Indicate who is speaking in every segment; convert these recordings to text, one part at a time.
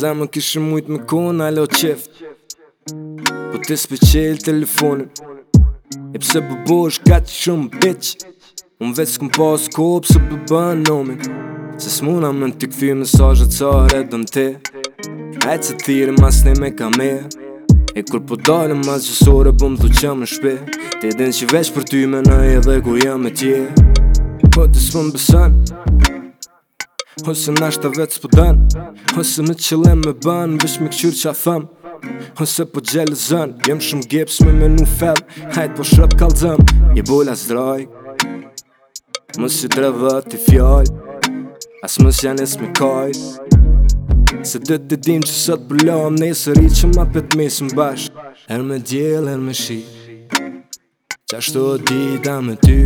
Speaker 1: Zemë kishë mujtë me kohën alo qift Po ti s'pe qelë telefonin E pse bëbo po është ka që shumë bitch Unë vetë s'kom pas ko pëse bëbën po nomin Se s'muna me në t'i këthy mesajët sa redën ti Ajtë se t'iri mas ne me kamer E kur po dalë mas gjësore bëm dhu që më shpe Ti din që veç për ty me në e dhe ku jam e tje Po ti s'pëm besën Hosë në të vetë s'po dan Hosë me qëllem me ban Vish me këqyr që a tham Hosë po gjellë zën Jem shumë gjeps me menu nuk Hajt po shrëp kalë dëm Një bolla zdraj Mësë si tre vëtë i fjall As mësë janë es me kaj Se dhe të dim që sot bëllohem Ne i së ri që ma pëtë mesë më bashk Erë me djelë, erë me shi Qashtu o dita me ty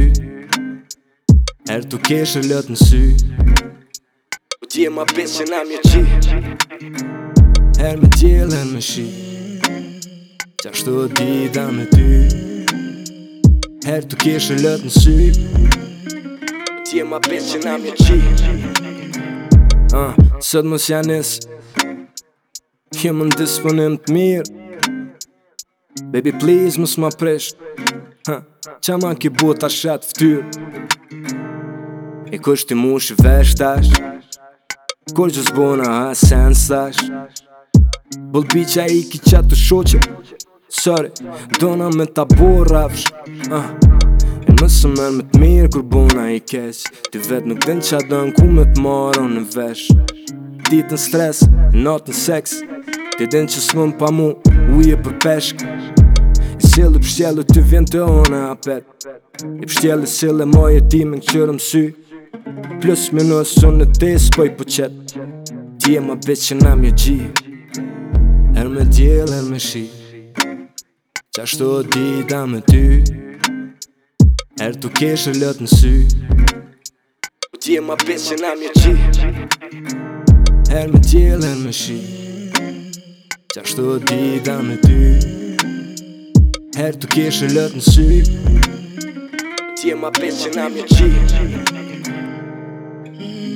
Speaker 1: Erë tu keshë lëtë në sy Erë me djelë, erë me shi Ti e ma bitch and I'm your Her me tjelen me shi Qa shto di da me ty Her tu kesh e lët në sy Ti e ma bitch and I'm your G uh, Sot mos janis Kjem në disponim të mirë Baby please mos ma presh Qa ma ki bu ta shet E kusht i mu shi vesht Kur që s'bona ha sen slash Bull bitch a i ki qa të shoqe Sorry, dona me ta bo rafsh uh. E nësë mër me t'mirë kur bona i kes Ti vet nuk den qa dojnë ku me t'marë në vesh Ditë në stres, not në sex Ti den që s'mon pa mu, uje për peshk I s'jellu pështjellu ty vjen të ona apet I pështjellu s'jellu moj e ti me në qërëm sy Plus minus në asë në të i po qëtë Ti e ma bitch e nam jo gji Her me djelë, her me shi Qa shto di da me ty Her tu kesh e në sy Ti e ma bitch e nam jo gji Her me djelë, her me shi Qa shto di da me ty Her tu kesh e në sy Ti e ma bitch e nam jo gji Mm.